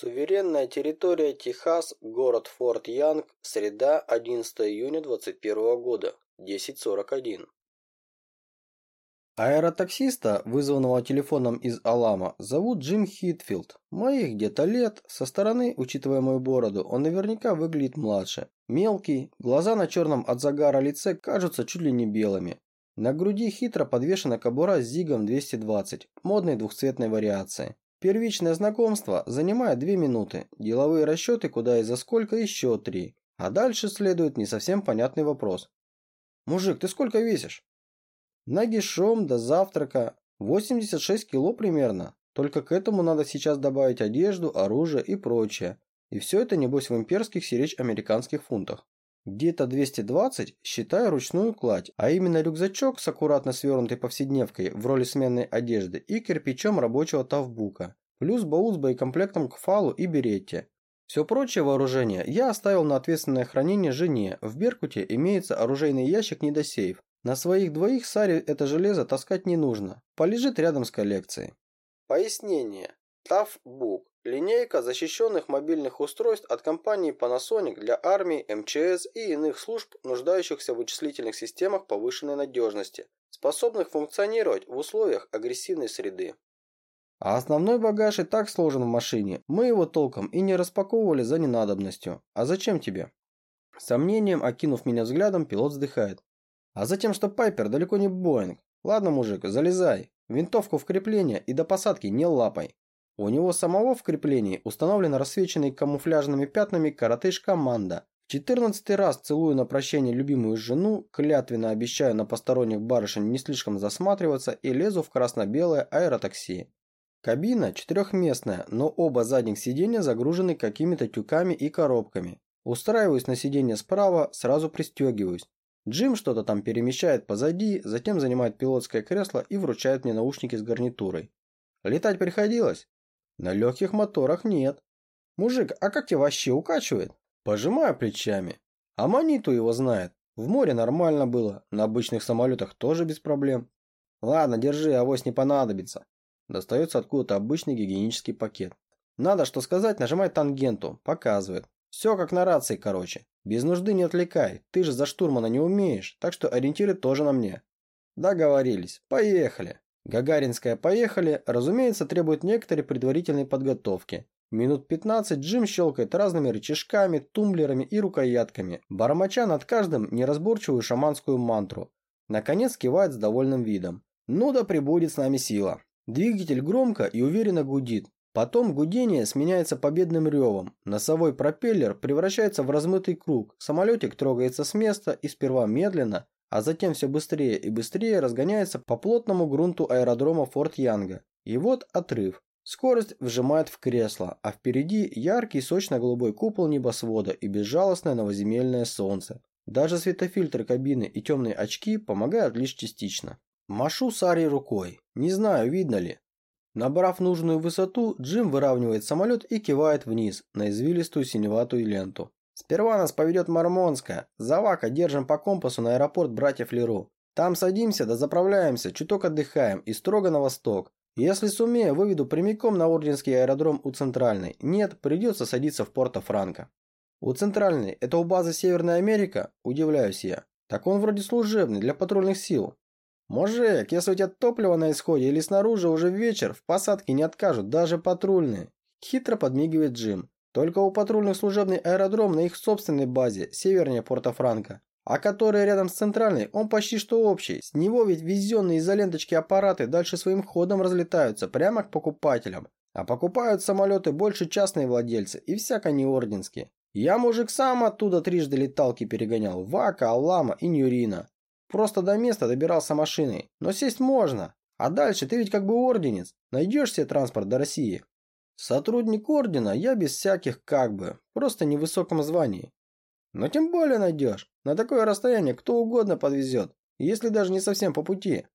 Суверенная территория Техас, город Форт Янг, среда, 11 июня 21 года, 10.41. Аэротаксиста, вызванного телефоном из Алама, зовут Джим Хитфилд. Моих где-то лет, со стороны, учитывая мою бороду, он наверняка выглядит младше. Мелкий, глаза на черном от загара лице кажутся чуть ли не белыми. На груди хитро подвешена кобура с Зигом 220, модной двухцветной вариации. Первичное знакомство занимает две минуты, деловые расчеты куда и за сколько еще три. А дальше следует не совсем понятный вопрос. «Мужик, ты сколько весишь?» «Нагишом до завтрака 86 кило примерно. Только к этому надо сейчас добавить одежду, оружие и прочее. И все это, небось, в имперских сиречь американских фунтах. Где-то 220, считая ручную кладь, а именно рюкзачок с аккуратно свернутой повседневкой в роли сменной одежды и кирпичом рабочего тавбука, плюс баул с боекомплектом к фалу и беретте. Все прочее вооружение я оставил на ответственное хранение жене. В Беркуте имеется оружейный ящик недосейф. На своих двоих Саре это железо таскать не нужно. Полежит рядом с коллекцией. Пояснение. Тавбук Линейка защищенных мобильных устройств от компании Panasonic для армии, МЧС и иных служб, нуждающихся в вычислительных системах повышенной надежности, способных функционировать в условиях агрессивной среды. А основной багаж и так сложен в машине, мы его толком и не распаковывали за ненадобностью. А зачем тебе? Сомнением, окинув меня взглядом, пилот вздыхает. А затем, что Пайпер далеко не Боинг. Ладно, мужик, залезай. Винтовку в крепление и до посадки не лапай. У него самого в креплении установлен рассвеченный камуфляжными пятнами коротыш-команда. В четырнадцатый раз целую на прощание любимую жену, клятвенно обещаю на посторонних барышень не слишком засматриваться и лезу в красно-белое аэротакси. Кабина четырехместная, но оба задних сиденья загружены какими-то тюками и коробками. Устраиваюсь на сиденье справа, сразу пристегиваюсь. Джим что-то там перемещает позади, затем занимает пилотское кресло и вручает мне наушники с гарнитурой. Летать приходилось? На легких моторах нет. Мужик, а как тебя вообще укачивает? Пожимаю плечами. А Маниту его знает. В море нормально было, на обычных самолетах тоже без проблем. Ладно, держи, авось не понадобится. Достается откуда-то обычный гигиенический пакет. Надо что сказать, нажимай тангенту, показывает. Все как на рации, короче. Без нужды не отвлекай, ты же за штурмана не умеешь, так что ориентиры тоже на мне. Договорились, поехали. Гагаринская «Поехали», разумеется, требует некоторой предварительной подготовки. Минут 15 Джим щелкает разными рычажками, тумблерами и рукоятками, бормоча над каждым неразборчивую шаманскую мантру. Наконец кивает с довольным видом. Ну да прибудет с нами сила. Двигатель громко и уверенно гудит. Потом гудение сменяется победным ревом. Носовой пропеллер превращается в размытый круг. Самолетик трогается с места и сперва медленно, а затем все быстрее и быстрее разгоняется по плотному грунту аэродрома Форт Янга. И вот отрыв. Скорость вжимает в кресло, а впереди яркий сочно-голубой купол небосвода и безжалостное новоземельное солнце. Даже светофильтры кабины и темные очки помогают лишь частично. Машу Саре рукой. Не знаю, видно ли. Набрав нужную высоту, Джим выравнивает самолет и кивает вниз, на извилистую синеватую ленту. Сперва нас поведет Мормонская. Завака держим по компасу на аэропорт братьев Леру. Там садимся да заправляемся, чуток отдыхаем и строго на восток. Если сумею, выведу прямиком на Орденский аэродром у Центральной. Нет, придется садиться в Порто-Франко. У Центральной, это у базы Северная Америка? Удивляюсь я. Так он вроде служебный, для патрульных сил. Мужик, если у тебя топливо на исходе или снаружи уже вечер, в посадке не откажут, даже патрульные. Хитро подмигивает Джим. Только у патрульных служебный аэродром на их собственной базе, севернее Порто-Франко, а который рядом с центральной, он почти что общий. С него ведь везенные из-за ленточки аппараты дальше своим ходом разлетаются прямо к покупателям. А покупают самолеты больше частные владельцы и всяко не орденские. Я, мужик, сам оттуда трижды леталки перегонял. Вака, Аллама и Нюрина. Просто до места добирался машиной. Но сесть можно. А дальше ты ведь как бы орденец. Найдешь себе транспорт до России. Сотрудник ордена я без всяких как бы, просто не в высоком звании. Но тем более найдешь. На такое расстояние кто угодно подвезет, если даже не совсем по пути.